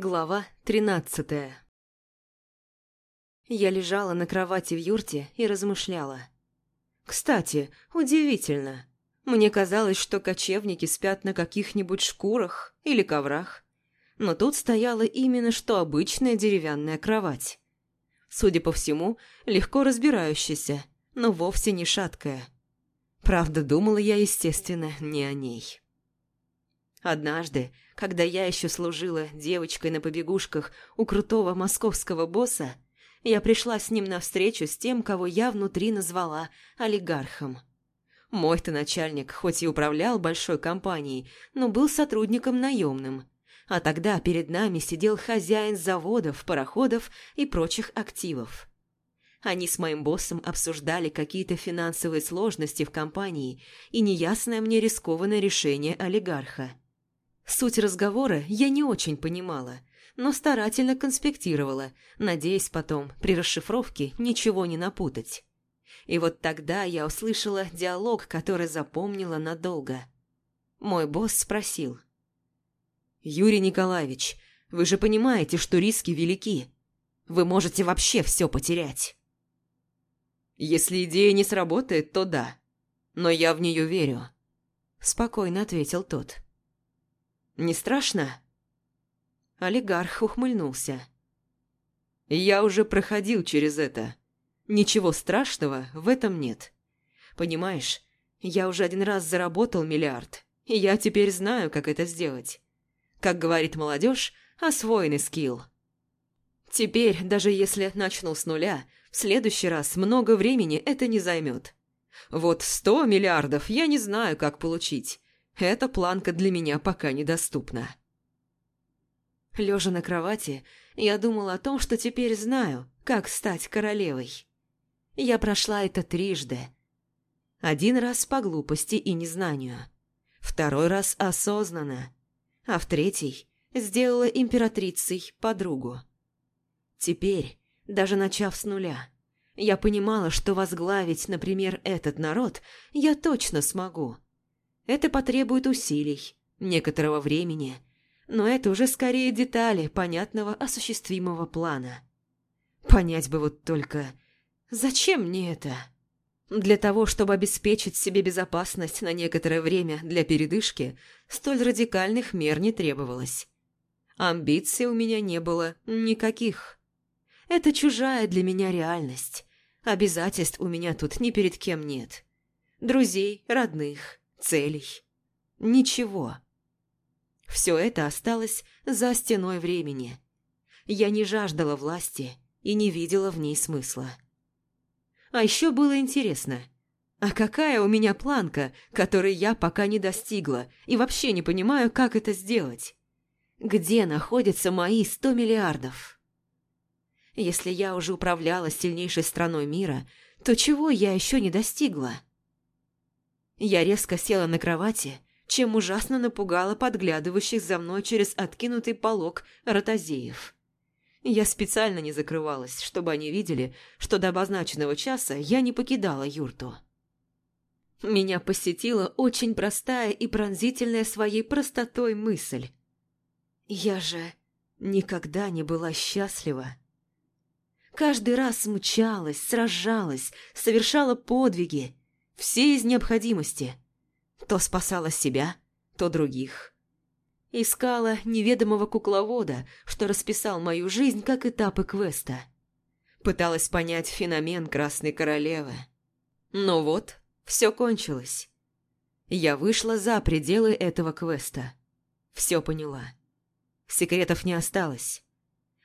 Глава 13 Я лежала на кровати в юрте и размышляла. Кстати, удивительно. Мне казалось, что кочевники спят на каких-нибудь шкурах или коврах. Но тут стояла именно что обычная деревянная кровать. Судя по всему, легко разбирающаяся, но вовсе не шаткая. Правда, думала я, естественно, не о ней. Однажды когда я еще служила девочкой на побегушках у крутого московского босса, я пришла с ним на встречу с тем, кого я внутри назвала олигархом. Мой-то начальник, хоть и управлял большой компанией, но был сотрудником наемным. А тогда перед нами сидел хозяин заводов, пароходов и прочих активов. Они с моим боссом обсуждали какие-то финансовые сложности в компании и неясное мне рискованное решение олигарха. Суть разговора я не очень понимала, но старательно конспектировала, надеясь потом при расшифровке ничего не напутать. И вот тогда я услышала диалог, который запомнила надолго. Мой босс спросил. «Юрий Николаевич, вы же понимаете, что риски велики. Вы можете вообще все потерять». «Если идея не сработает, то да. Но я в нее верю», – спокойно ответил тот. Не страшно?» Олигарх ухмыльнулся. «Я уже проходил через это. Ничего страшного в этом нет. Понимаешь, я уже один раз заработал миллиард, и я теперь знаю, как это сделать. Как говорит молодежь, освоенный скилл. Теперь, даже если начну с нуля, в следующий раз много времени это не займет. Вот сто миллиардов я не знаю, как получить, эта планка для меня пока недоступна. Лежа на кровати, я думала о том, что теперь знаю, как стать королевой. Я прошла это трижды. Один раз по глупости и незнанию, второй раз осознанно, а в третий сделала императрицей подругу. Теперь, даже начав с нуля, я понимала, что возглавить, например, этот народ я точно смогу это потребует усилий, некоторого времени, но это уже скорее детали понятного осуществимого плана. Понять бы вот только, зачем мне это? Для того, чтобы обеспечить себе безопасность на некоторое время для передышки, столь радикальных мер не требовалось. Амбиций у меня не было никаких. Это чужая для меня реальность. Обязательств у меня тут ни перед кем нет. Друзей, родных, целей. Ничего. Все это осталось за стеной времени. Я не жаждала власти и не видела в ней смысла. А еще было интересно, а какая у меня планка, которой я пока не достигла и вообще не понимаю, как это сделать? Где находятся мои сто миллиардов? Если я уже управляла сильнейшей страной мира, то чего я еще не достигла? Я резко села на кровати, чем ужасно напугала подглядывающих за мной через откинутый полог ротозеев. Я специально не закрывалась, чтобы они видели, что до обозначенного часа я не покидала юрту. Меня посетила очень простая и пронзительная своей простотой мысль. Я же никогда не была счастлива. Каждый раз мчалась, сражалась, совершала подвиги, все из необходимости. То спасала себя, то других. Искала неведомого кукловода, что расписал мою жизнь как этапы квеста. Пыталась понять феномен Красной Королевы. Но вот, все кончилось. Я вышла за пределы этого квеста. Все поняла. Секретов не осталось.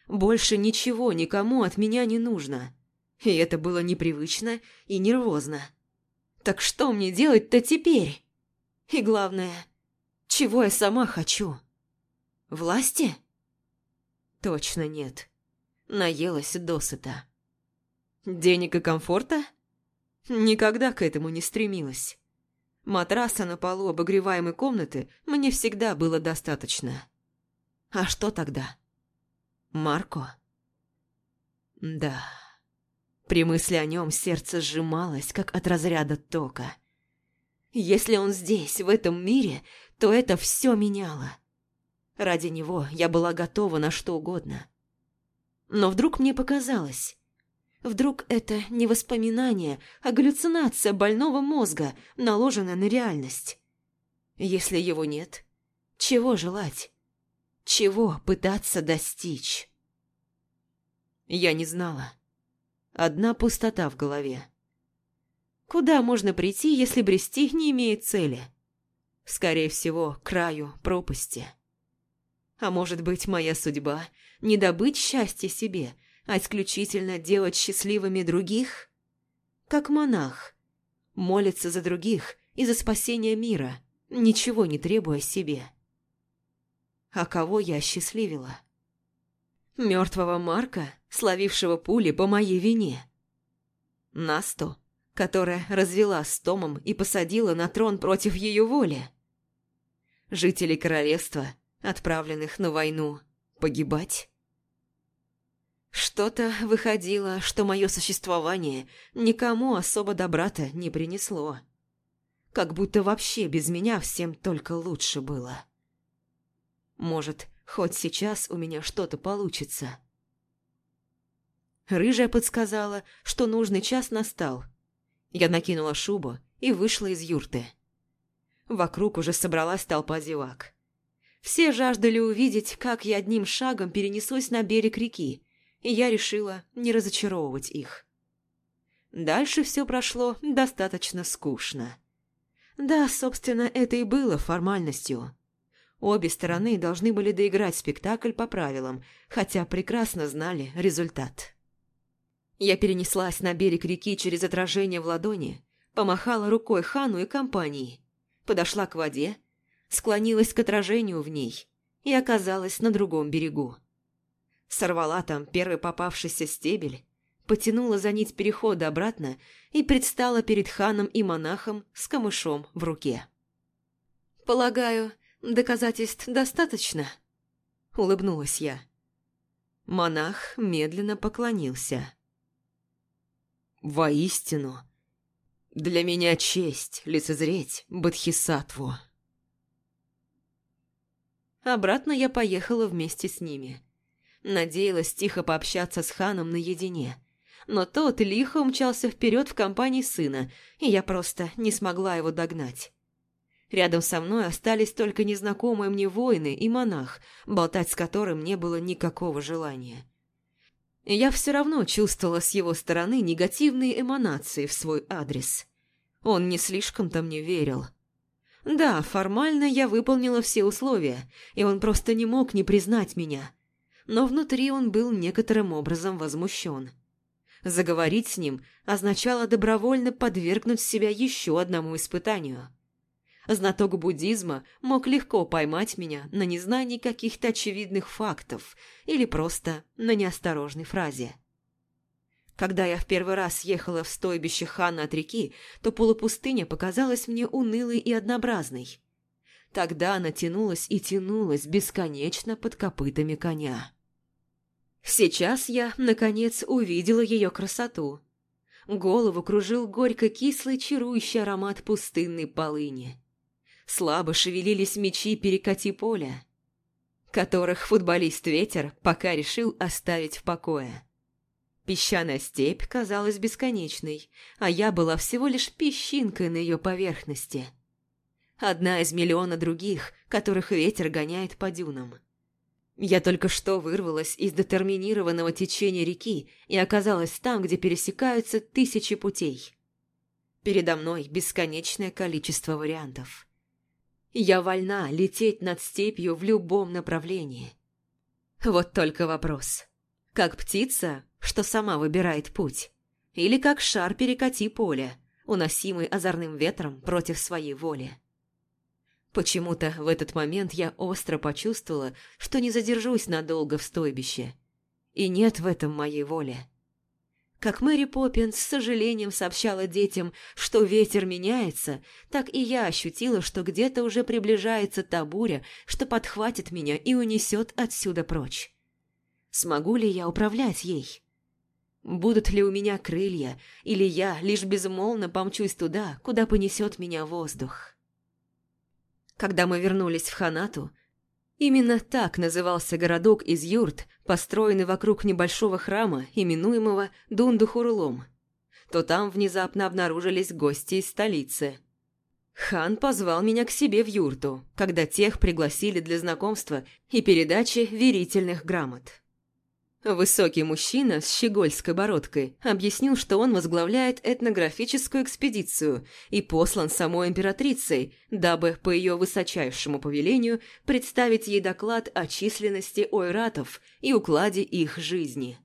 Больше ничего никому от меня не нужно. И это было непривычно и нервозно. Так что мне делать-то теперь? И главное, чего я сама хочу? Власти? Точно нет. Наелась досыта. Денег и комфорта? Никогда к этому не стремилась. Матраса на полу обогреваемой комнаты мне всегда было достаточно. А что тогда? Марко? Да... При мысли о нем сердце сжималось, как от разряда тока. Если он здесь, в этом мире, то это все меняло. Ради него я была готова на что угодно. Но вдруг мне показалось... Вдруг это не воспоминание, а галлюцинация больного мозга, наложенная на реальность. Если его нет, чего желать? Чего пытаться достичь? Я не знала. Одна пустота в голове. Куда можно прийти, если брести не имеет цели? Скорее всего, к краю пропасти. А может быть, моя судьба – не добыть счастье себе, а исключительно делать счастливыми других? Как монах. Молится за других и за спасение мира, ничего не требуя себе. А кого я счастливила? Мертвого Марка, словившего пули по моей вине. Насту, которая развела с Томом и посадила на трон против ее воли. Жителей королевства, отправленных на войну, погибать. Что-то выходило, что мое существование никому особо добра-то не принесло. Как будто вообще без меня всем только лучше было. Может, Хоть сейчас у меня что-то получится. Рыжая подсказала, что нужный час настал. Я накинула шубу и вышла из юрты. Вокруг уже собралась толпа зевак. Все жаждали увидеть, как я одним шагом перенесусь на берег реки, и я решила не разочаровывать их. Дальше все прошло достаточно скучно. Да, собственно, это и было формальностью. Обе стороны должны были доиграть спектакль по правилам, хотя прекрасно знали результат. Я перенеслась на берег реки через отражение в ладони, помахала рукой Хану и компании, подошла к воде, склонилась к отражению в ней и оказалась на другом берегу. Сорвала там первый попавшийся стебель, потянула за нить перехода обратно и предстала перед ханом и монахом с камышом в руке. Полагаю, доказательств достаточно?» Улыбнулась я. Монах медленно поклонился. «Воистину, для меня честь лицезреть Бодхисаттву». Обратно я поехала вместе с ними. Надеялась тихо пообщаться с ханом наедине. Но тот лихо умчался вперед в компании сына, и я просто не смогла его догнать. Рядом со мной остались только незнакомые мне воины и монах, болтать с которым не было никакого желания. Я все равно чувствовала с его стороны негативные эманации в свой адрес. Он не слишком-то мне верил. Да, формально я выполнила все условия, и он просто не мог не признать меня. Но внутри он был некоторым образом возмущен. Заговорить с ним означало добровольно подвергнуть себя еще одному испытанию – Знаток буддизма мог легко поймать меня на незнании каких-то очевидных фактов или просто на неосторожной фразе. Когда я в первый раз ехала в стойбище хана от реки, то полупустыня показалась мне унылой и однообразной. Тогда она тянулась и тянулась бесконечно под копытами коня. Сейчас я, наконец, увидела ее красоту. Голову кружил горько-кислый чарующий аромат пустынной полыни слабо шевелились мечи перекати поля, которых футболист Ветер пока решил оставить в покое. Песчаная степь казалась бесконечной, а я была всего лишь песчинкой на ее поверхности. Одна из миллиона других, которых ветер гоняет по дюнам. Я только что вырвалась из детерминированного течения реки и оказалась там, где пересекаются тысячи путей. Передо мной бесконечное количество вариантов. Я вольна лететь над степью в любом направлении. Вот только вопрос. Как птица, что сама выбирает путь? Или как шар перекати поле, уносимый озорным ветром против своей воли? Почему-то в этот момент я остро почувствовала, что не задержусь надолго в стойбище. И нет в этом моей воли. Как Мэри Поппинс с сожалением сообщала детям, что ветер меняется, так и я ощутила, что где-то уже приближается та буря, что подхватит меня и унесет отсюда прочь. Смогу ли я управлять ей? Будут ли у меня крылья, или я лишь безмолвно помчусь туда, куда понесет меня воздух? Когда мы вернулись в Ханату, Именно так назывался городок из юрт, построенный вокруг небольшого храма, именуемого Дундухурлом. То там внезапно обнаружились гости из столицы. Хан позвал меня к себе в юрту, когда тех пригласили для знакомства и передачи верительных грамот. Высокий мужчина с щегольской бородкой объяснил, что он возглавляет этнографическую экспедицию и послан самой императрицей, дабы по ее высочайшему повелению представить ей доклад о численности ойратов и укладе их жизни.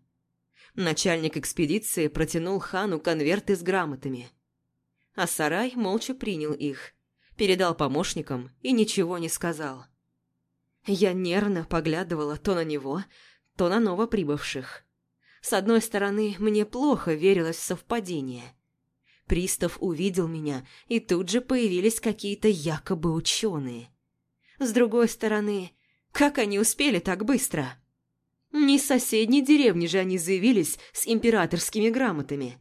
Начальник экспедиции протянул хану конверты с грамотами. А сарай молча принял их, передал помощникам и ничего не сказал. Я нервно поглядывала то на него, то на новоприбывших. С одной стороны, мне плохо верилось в совпадение. Пристав увидел меня, и тут же появились какие-то якобы ученые. С другой стороны, как они успели так быстро? Не из соседней деревни же они заявились с императорскими грамотами.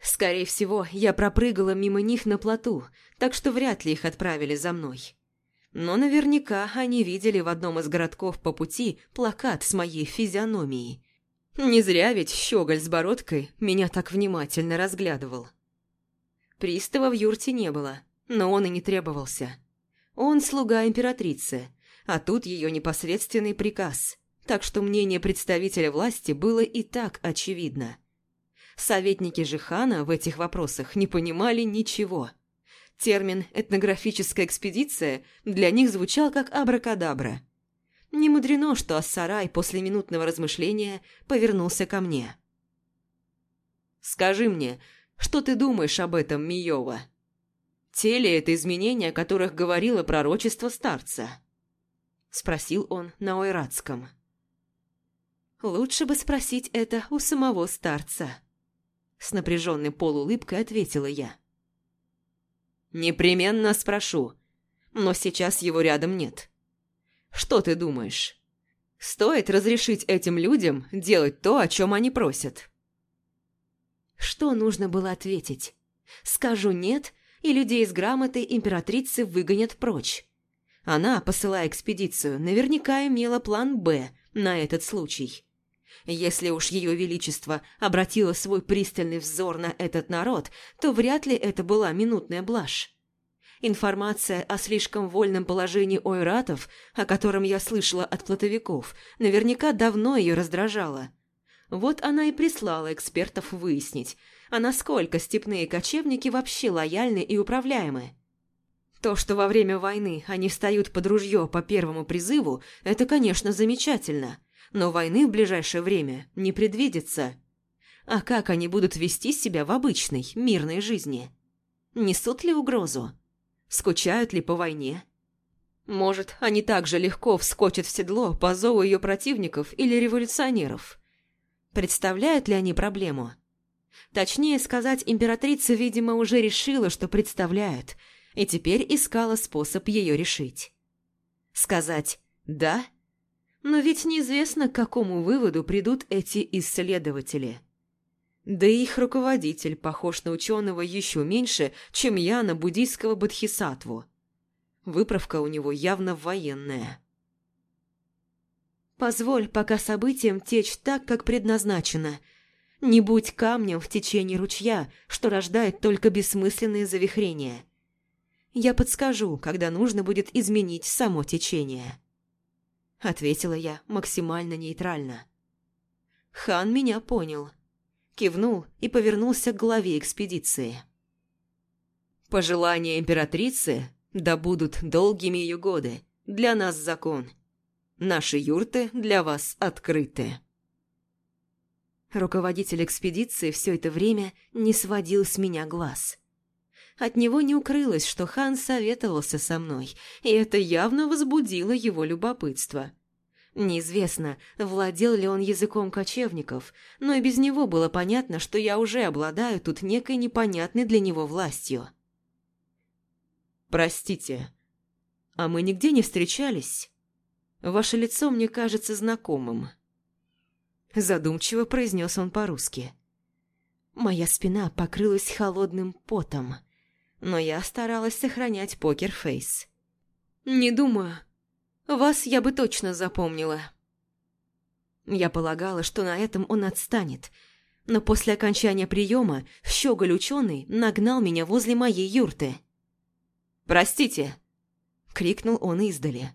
Скорее всего, я пропрыгала мимо них на плоту, так что вряд ли их отправили за мной но наверняка они видели в одном из городков по пути плакат с моей физиономией. Не зря ведь щеголь с бородкой меня так внимательно разглядывал. Пристава в юрте не было, но он и не требовался. Он слуга императрицы, а тут ее непосредственный приказ, так что мнение представителя власти было и так очевидно. Советники Жихана в этих вопросах не понимали ничего – термин «этнографическая экспедиция» для них звучал как абракадабра. Не мудрено, что Ассарай после минутного размышления повернулся ко мне. «Скажи мне, что ты думаешь об этом, Миёва? Те ли это изменения, о которых говорило пророчество старца?» Спросил он на ойратском. «Лучше бы спросить это у самого старца», — с напряженной полуулыбкой ответила я. Непременно спрошу. Но сейчас его рядом нет. Что ты думаешь? Стоит разрешить этим людям делать то, о чем они просят? Что нужно было ответить? Скажу «нет», и людей с грамотой императрицы выгонят прочь. Она, посылая экспедицию, наверняка имела план «Б» на этот случай. Если уж ее величество обратило свой пристальный взор на этот народ, то вряд ли это была минутная блажь. Информация о слишком вольном положении ойратов, о котором я слышала от плотовиков, наверняка давно ее раздражала. Вот она и прислала экспертов выяснить, а насколько степные кочевники вообще лояльны и управляемы. То, что во время войны они встают под ружье по первому призыву, это, конечно, замечательно – но войны в ближайшее время не предвидится. А как они будут вести себя в обычной, мирной жизни? Несут ли угрозу? Скучают ли по войне? Может, они так же легко вскочат в седло по зову ее противников или революционеров? Представляют ли они проблему? Точнее сказать, императрица, видимо, уже решила, что представляют, и теперь искала способ ее решить. Сказать «да» – но ведь неизвестно, к какому выводу придут эти исследователи. Да и их руководитель похож на ученого еще меньше, чем я на буддийского бодхисатву. Выправка у него явно военная. Позволь пока событиям течь так, как предназначено. Не будь камнем в течение ручья, что рождает только бессмысленные завихрения. Я подскажу, когда нужно будет изменить само течение. – ответила я максимально нейтрально. Хан меня понял. Кивнул и повернулся к главе экспедиции. «Пожелания императрицы, да будут долгими ее годы, для нас закон. Наши юрты для вас открыты». Руководитель экспедиции все это время не сводил с меня глаз – от него не укрылось, что хан советовался со мной, и это явно возбудило его любопытство. Неизвестно, владел ли он языком кочевников, но и без него было понятно, что я уже обладаю тут некой непонятной для него властью. «Простите, а мы нигде не встречались? Ваше лицо мне кажется знакомым». Задумчиво произнес он по-русски. Моя спина покрылась холодным потом – но я старалась сохранять покер-фейс. «Не думаю. Вас я бы точно запомнила». Я полагала, что на этом он отстанет, но после окончания приема щеголь ученый нагнал меня возле моей юрты. «Простите!» — крикнул он издали.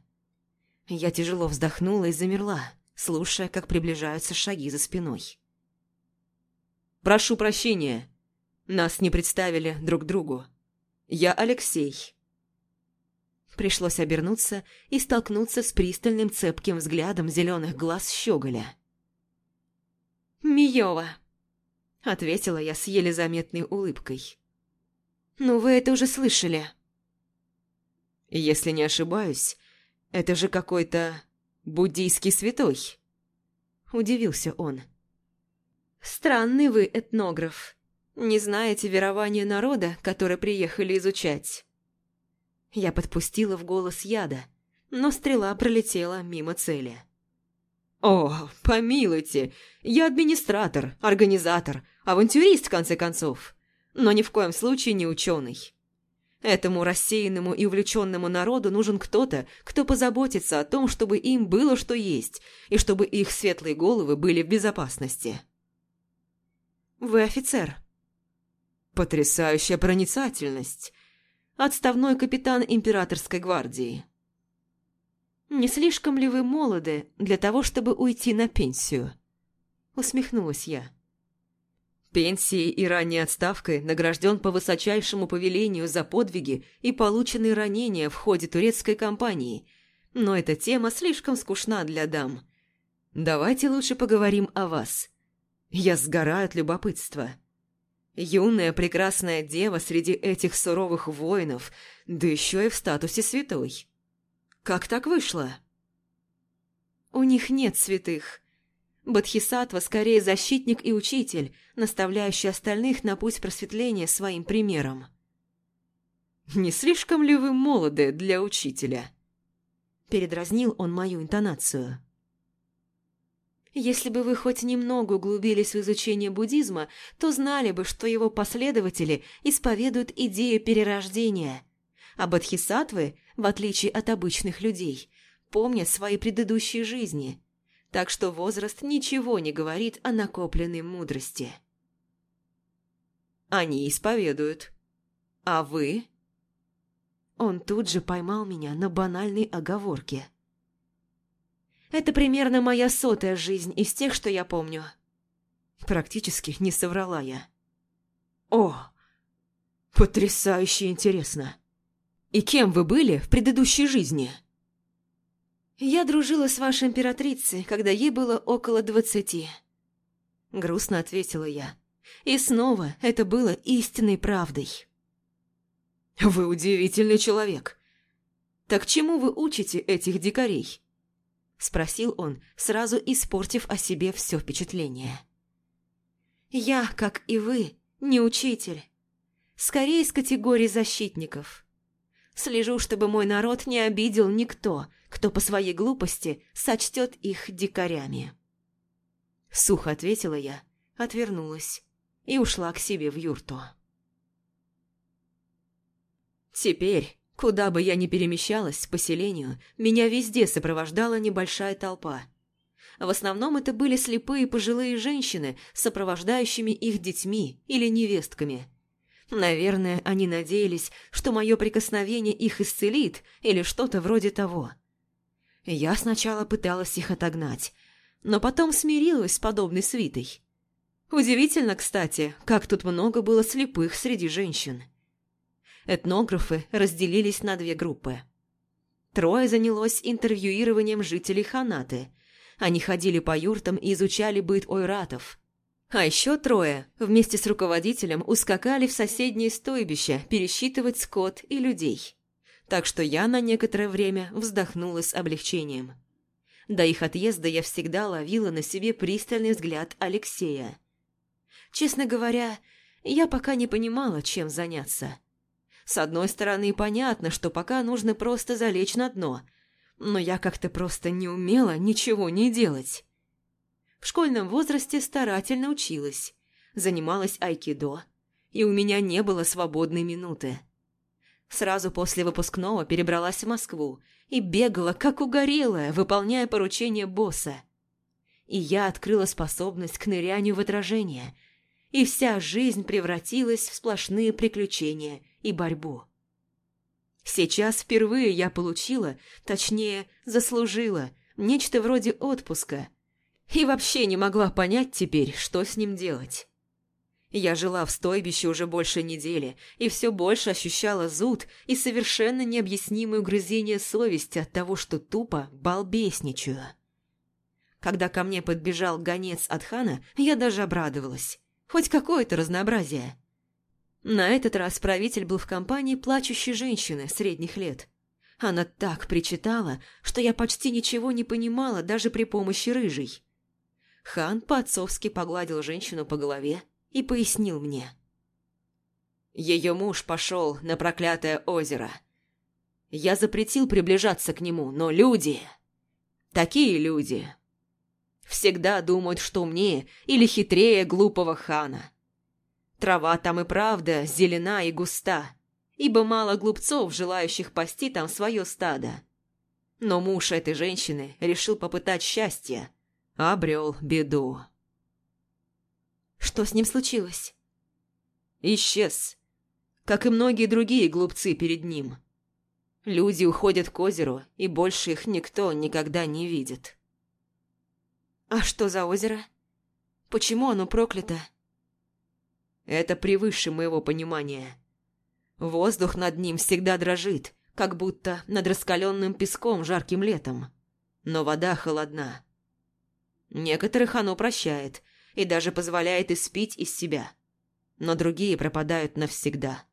Я тяжело вздохнула и замерла, слушая, как приближаются шаги за спиной. «Прошу прощения. Нас не представили друг другу. Я Алексей». Пришлось обернуться и столкнуться с пристальным цепким взглядом зеленых глаз щеголя. «Миёва», — ответила я с еле заметной улыбкой. «Ну, вы это уже слышали». «Если не ошибаюсь, это же какой-то буддийский святой», — удивился он. «Странный вы этнограф», не знаете верования народа, который приехали изучать?» Я подпустила в голос яда, но стрела пролетела мимо цели. «О, помилуйте! Я администратор, организатор, авантюрист, в конце концов, но ни в коем случае не ученый. Этому рассеянному и увлеченному народу нужен кто-то, кто позаботится о том, чтобы им было что есть, и чтобы их светлые головы были в безопасности». «Вы офицер», Потрясающая проницательность. Отставной капитан императорской гвардии. «Не слишком ли вы молоды для того, чтобы уйти на пенсию?» Усмехнулась я. Пенсией и ранней отставкой награжден по высочайшему повелению за подвиги и полученные ранения в ходе турецкой кампании. Но эта тема слишком скучна для дам. Давайте лучше поговорим о вас. Я сгораю от любопытства. Юная прекрасная дева среди этих суровых воинов, да еще и в статусе святой. Как так вышло? У них нет святых. Бодхисаттва скорее защитник и учитель, наставляющий остальных на путь просветления своим примером. «Не слишком ли вы молоды для учителя?» Передразнил он мою интонацию. Если бы вы хоть немного углубились в изучение буддизма, то знали бы, что его последователи исповедуют идею перерождения. А бодхисаттвы, в отличие от обычных людей, помнят свои предыдущие жизни. Так что возраст ничего не говорит о накопленной мудрости. Они исповедуют. А вы? Он тут же поймал меня на банальной оговорке – это примерно моя сотая жизнь из тех, что я помню. Практически не соврала я. О, потрясающе интересно. И кем вы были в предыдущей жизни? Я дружила с вашей императрицей, когда ей было около двадцати. Грустно ответила я. И снова это было истинной правдой. Вы удивительный человек. Так чему вы учите этих дикарей? спросил он, сразу испортив о себе все впечатление. «Я, как и вы, не учитель. Скорее из категории защитников. Слежу, чтобы мой народ не обидел никто, кто по своей глупости сочтет их дикарями». Сухо ответила я, отвернулась и ушла к себе в юрту. Теперь, Куда бы я ни перемещалась поселению меня везде сопровождала небольшая толпа. В основном это были слепые пожилые женщины, сопровождающими их детьми или невестками. Наверное, они надеялись, что мое прикосновение их исцелит или что-то вроде того. Я сначала пыталась их отогнать, но потом смирилась с подобной свитой. Удивительно, кстати, как тут много было слепых среди женщин этнографы разделились на две группы. Трое занялось интервьюированием жителей Ханаты. Они ходили по юртам и изучали быт ойратов. А еще трое вместе с руководителем ускакали в соседнее стойбище пересчитывать скот и людей. Так что я на некоторое время вздохнула с облегчением. До их отъезда я всегда ловила на себе пристальный взгляд Алексея. Честно говоря, я пока не понимала, чем заняться. С одной стороны, понятно, что пока нужно просто залечь на дно, но я как-то просто не умела ничего не делать. В школьном возрасте старательно училась, занималась айкидо, и у меня не было свободной минуты. Сразу после выпускного перебралась в Москву и бегала, как угорелая, выполняя поручения босса. И я открыла способность к нырянию в отражение, и вся жизнь превратилась в сплошные приключения – и борьбу. Сейчас впервые я получила, точнее, заслужила, нечто вроде отпуска. И вообще не могла понять теперь, что с ним делать. Я жила в стойбище уже больше недели и все больше ощущала зуд и совершенно необъяснимое угрызение совести от того, что тупо балбесничаю. Когда ко мне подбежал гонец от хана, я даже обрадовалась. Хоть какое-то разнообразие. На этот раз правитель был в компании плачущей женщины средних лет. Она так причитала, что я почти ничего не понимала даже при помощи рыжей. Хан по-отцовски погладил женщину по голове и пояснил мне. Ее муж пошел на проклятое озеро. Я запретил приближаться к нему, но люди... Такие люди... Всегда думают, что умнее или хитрее глупого хана. Трава там и правда зелена и густа, ибо мало глупцов, желающих пасти там свое стадо. Но муж этой женщины решил попытать счастье, обрел беду. Что с ним случилось? Исчез, как и многие другие глупцы перед ним. Люди уходят к озеру, и больше их никто никогда не видит. А что за озеро? Почему оно проклято? Это превыше моего понимания. Воздух над ним всегда дрожит, как будто над раскаленным песком жарким летом. Но вода холодна. Некоторых оно прощает и даже позволяет испить из себя. Но другие пропадают навсегда.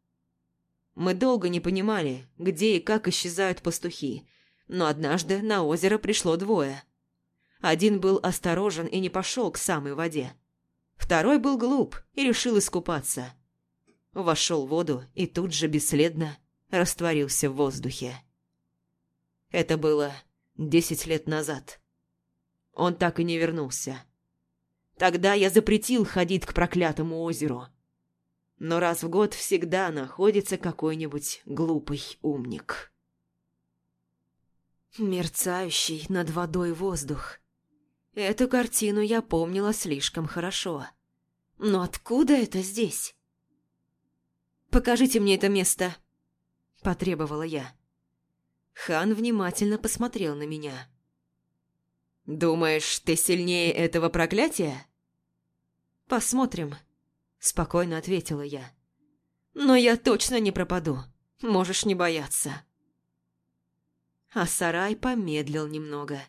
Мы долго не понимали, где и как исчезают пастухи, но однажды на озеро пришло двое. Один был осторожен и не пошел к самой воде. Второй был глуп и решил искупаться. Вошел в воду и тут же бесследно растворился в воздухе. Это было десять лет назад. Он так и не вернулся. Тогда я запретил ходить к проклятому озеру. Но раз в год всегда находится какой-нибудь глупый умник. Мерцающий над водой воздух – Эту картину я помнила слишком хорошо. Но откуда это здесь? «Покажите мне это место», – потребовала я. Хан внимательно посмотрел на меня. «Думаешь, ты сильнее этого проклятия?» «Посмотрим», – спокойно ответила я. «Но я точно не пропаду. Можешь не бояться». А сарай помедлил немного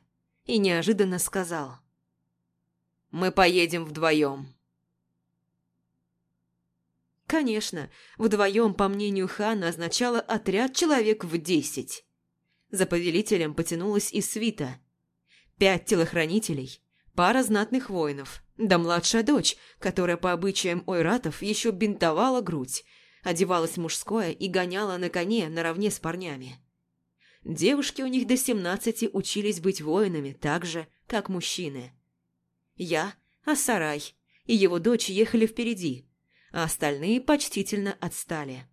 и неожиданно сказал. «Мы поедем вдвоем». Конечно, вдвоем, по мнению Хана, означало отряд человек в десять. За повелителем потянулась и свита. Пять телохранителей, пара знатных воинов, да младшая дочь, которая по обычаям ойратов еще бинтовала грудь, одевалась мужское и гоняла на коне наравне с парнями. Девушки у них до 17 учились быть воинами так же, как мужчины. Я, Асарай и его дочь ехали впереди, а остальные почтительно отстали.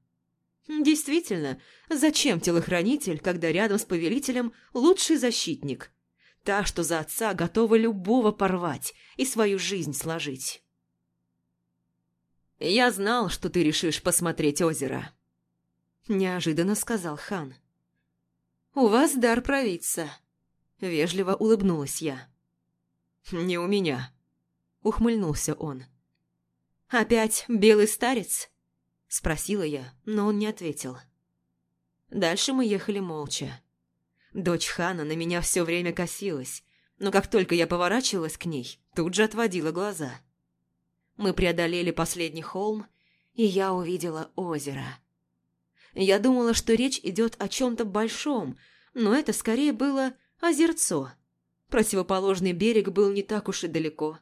Действительно, зачем телохранитель, когда рядом с повелителем лучший защитник? Та, что за отца готова любого порвать и свою жизнь сложить. «Я знал, что ты решишь посмотреть озеро», – неожиданно сказал хан. «У вас дар провидца», – вежливо улыбнулась я. «Хм, «Не у меня», – ухмыльнулся он. «Опять белый старец?» – спросила я, но он не ответил. Дальше мы ехали молча. Дочь Хана на меня все время косилась, но как только я поворачивалась к ней, тут же отводила глаза. Мы преодолели последний холм, и я увидела озеро. Я думала, что речь идет о чем-то большом, но это скорее было озерцо. Противоположный берег был не так уж и далеко.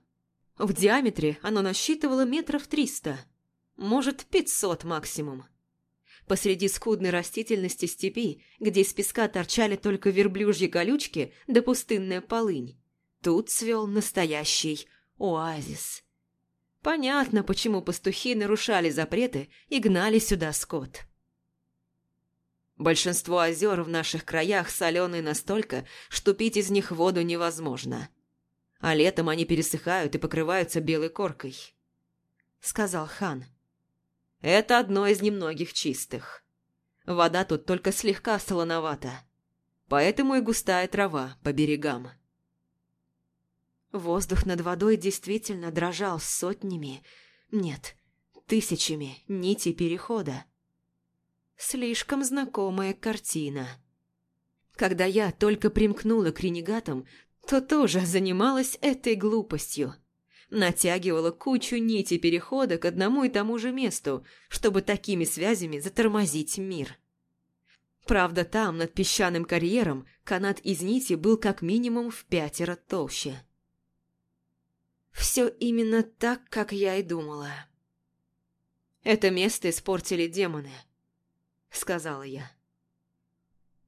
В диаметре оно насчитывало метров триста, может, пятьсот максимум. Посреди скудной растительности степи, где из песка торчали только верблюжьи колючки да пустынная полынь, тут свел настоящий оазис. Понятно, почему пастухи нарушали запреты и гнали сюда скот. Большинство озер в наших краях соленые настолько, что пить из них воду невозможно. А летом они пересыхают и покрываются белой коркой. Сказал хан. Это одно из немногих чистых. Вода тут только слегка солоновата. Поэтому и густая трава по берегам. Воздух над водой действительно дрожал сотнями, нет, тысячами нитей перехода слишком знакомая картина. Когда я только примкнула к ренегатам, то тоже занималась этой глупостью. Натягивала кучу нитей перехода к одному и тому же месту, чтобы такими связями затормозить мир. Правда, там, над песчаным карьером, канат из нити был как минимум в пятеро толще. Все именно так, как я и думала. Это место испортили демоны – сказала я.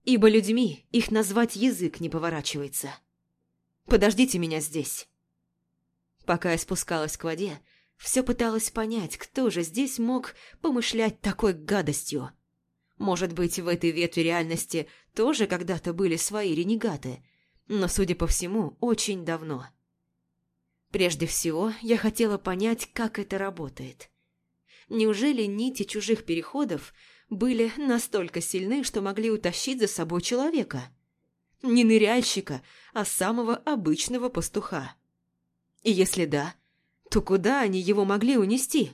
«Ибо людьми их назвать язык не поворачивается. Подождите меня здесь». Пока я спускалась к воде, все пыталась понять, кто же здесь мог помышлять такой гадостью. Может быть, в этой ветви реальности тоже когда-то были свои ренегаты, но, судя по всему, очень давно. Прежде всего, я хотела понять, как это работает. Неужели нити чужих переходов – были настолько сильны, что могли утащить за собой человека. Не ныряльщика, а самого обычного пастуха. И если да, то куда они его могли унести?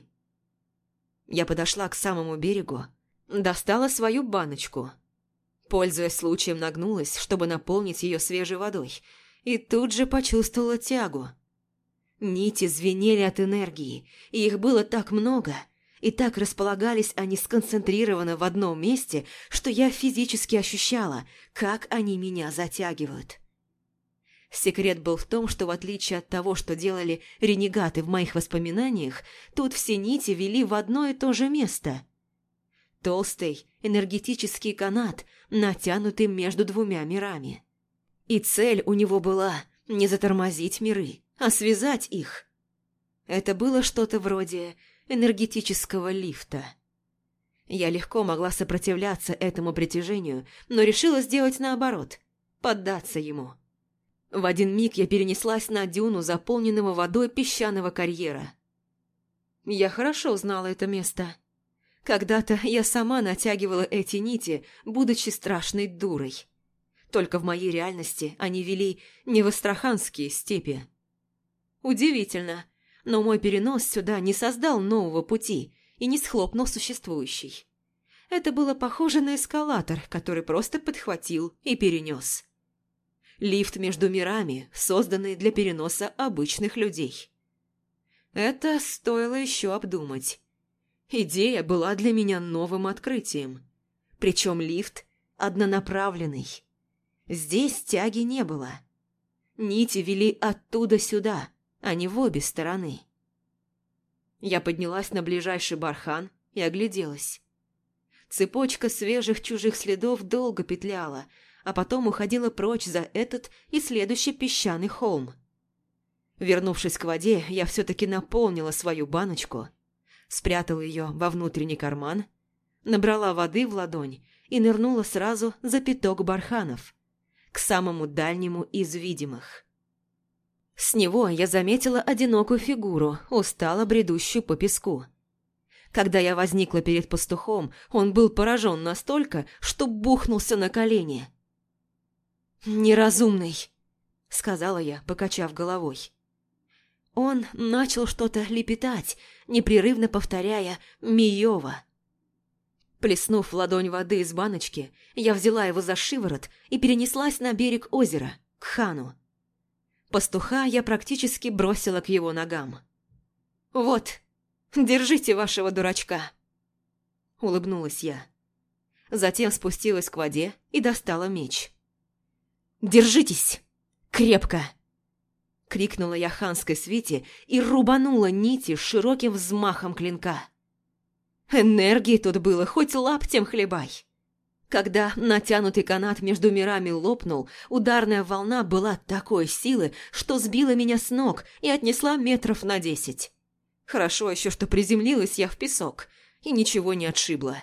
Я подошла к самому берегу, достала свою баночку. Пользуясь случаем, нагнулась, чтобы наполнить ее свежей водой, и тут же почувствовала тягу. Нити звенели от энергии, и их было так много – и так располагались они сконцентрированно в одном месте, что я физически ощущала, как они меня затягивают. Секрет был в том, что в отличие от того, что делали ренегаты в моих воспоминаниях, тут все нити вели в одно и то же место. Толстый энергетический канат, натянутый между двумя мирами. И цель у него была не затормозить миры, а связать их. Это было что-то вроде энергетического лифта. Я легко могла сопротивляться этому притяжению, но решила сделать наоборот – поддаться ему. В один миг я перенеслась на дюну, заполненного водой песчаного карьера. Я хорошо знала это место. Когда-то я сама натягивала эти нити, будучи страшной дурой. Только в моей реальности они вели не в астраханские степи. Удивительно – но мой перенос сюда не создал нового пути и не схлопнул существующий. Это было похоже на эскалатор, который просто подхватил и перенес. Лифт между мирами, созданный для переноса обычных людей. Это стоило еще обдумать. Идея была для меня новым открытием. Причем лифт однонаправленный. Здесь тяги не было. Нити вели оттуда сюда – а не в обе стороны. Я поднялась на ближайший бархан и огляделась. Цепочка свежих чужих следов долго петляла, а потом уходила прочь за этот и следующий песчаный холм. Вернувшись к воде, я все-таки наполнила свою баночку, спрятала ее во внутренний карман, набрала воды в ладонь и нырнула сразу за пяток барханов, к самому дальнему из видимых – с него я заметила одинокую фигуру, устало бредущую по песку. Когда я возникла перед пастухом, он был поражен настолько, что бухнулся на колени. «Неразумный», — сказала я, покачав головой. Он начал что-то лепетать, непрерывно повторяя «Миёва». Плеснув в ладонь воды из баночки, я взяла его за шиворот и перенеслась на берег озера, к хану. Пастуха я практически бросила к его ногам. «Вот, держите вашего дурачка!» Улыбнулась я. Затем спустилась к воде и достала меч. «Держитесь! Крепко!» Крикнула я ханской свите и рубанула нити широким взмахом клинка. Энергии тут было, хоть лаптем хлебай. Когда натянутый канат между мирами лопнул, ударная волна была такой силы, что сбила меня с ног и отнесла метров на десять. Хорошо еще, что приземлилась я в песок и ничего не отшибло.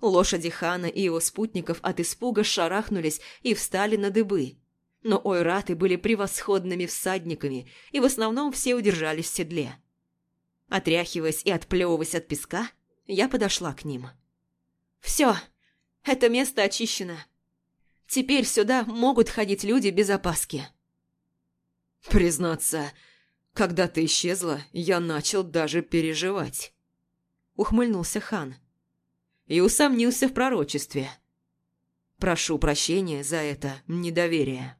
Лошади хана и его спутников от испуга шарахнулись и встали на дыбы. Но ойраты были превосходными всадниками, и в основном все удержались в седле. Отряхиваясь и отплевываясь от песка, я подошла к ним. «Все!» Это место очищено. Теперь сюда могут ходить люди без опаски. Признаться, когда ты исчезла, я начал даже переживать. Ухмыльнулся хан. И усомнился в пророчестве. Прошу прощения за это недоверие.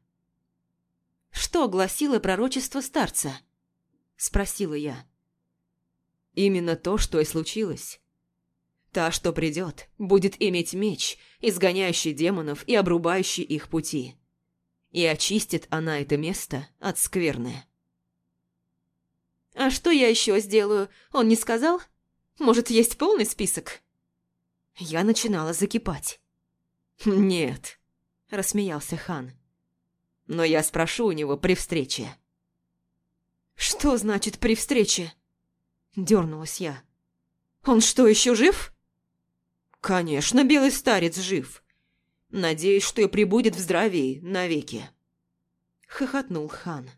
Что гласило пророчество старца? Спросила я. Именно то, что и случилось. Та, что придет, будет иметь меч, изгоняющий демонов и обрубающий их пути. И очистит она это место от скверны. «А что я еще сделаю? Он не сказал? Может, есть полный список?» Я начинала закипать. «Нет», — рассмеялся хан. «Но я спрошу у него при встрече». «Что значит «при встрече»?» — дернулась я. «Он что, еще жив?» «Конечно, белый старец жив. Надеюсь, что и прибудет в здравии навеки», — хохотнул хан.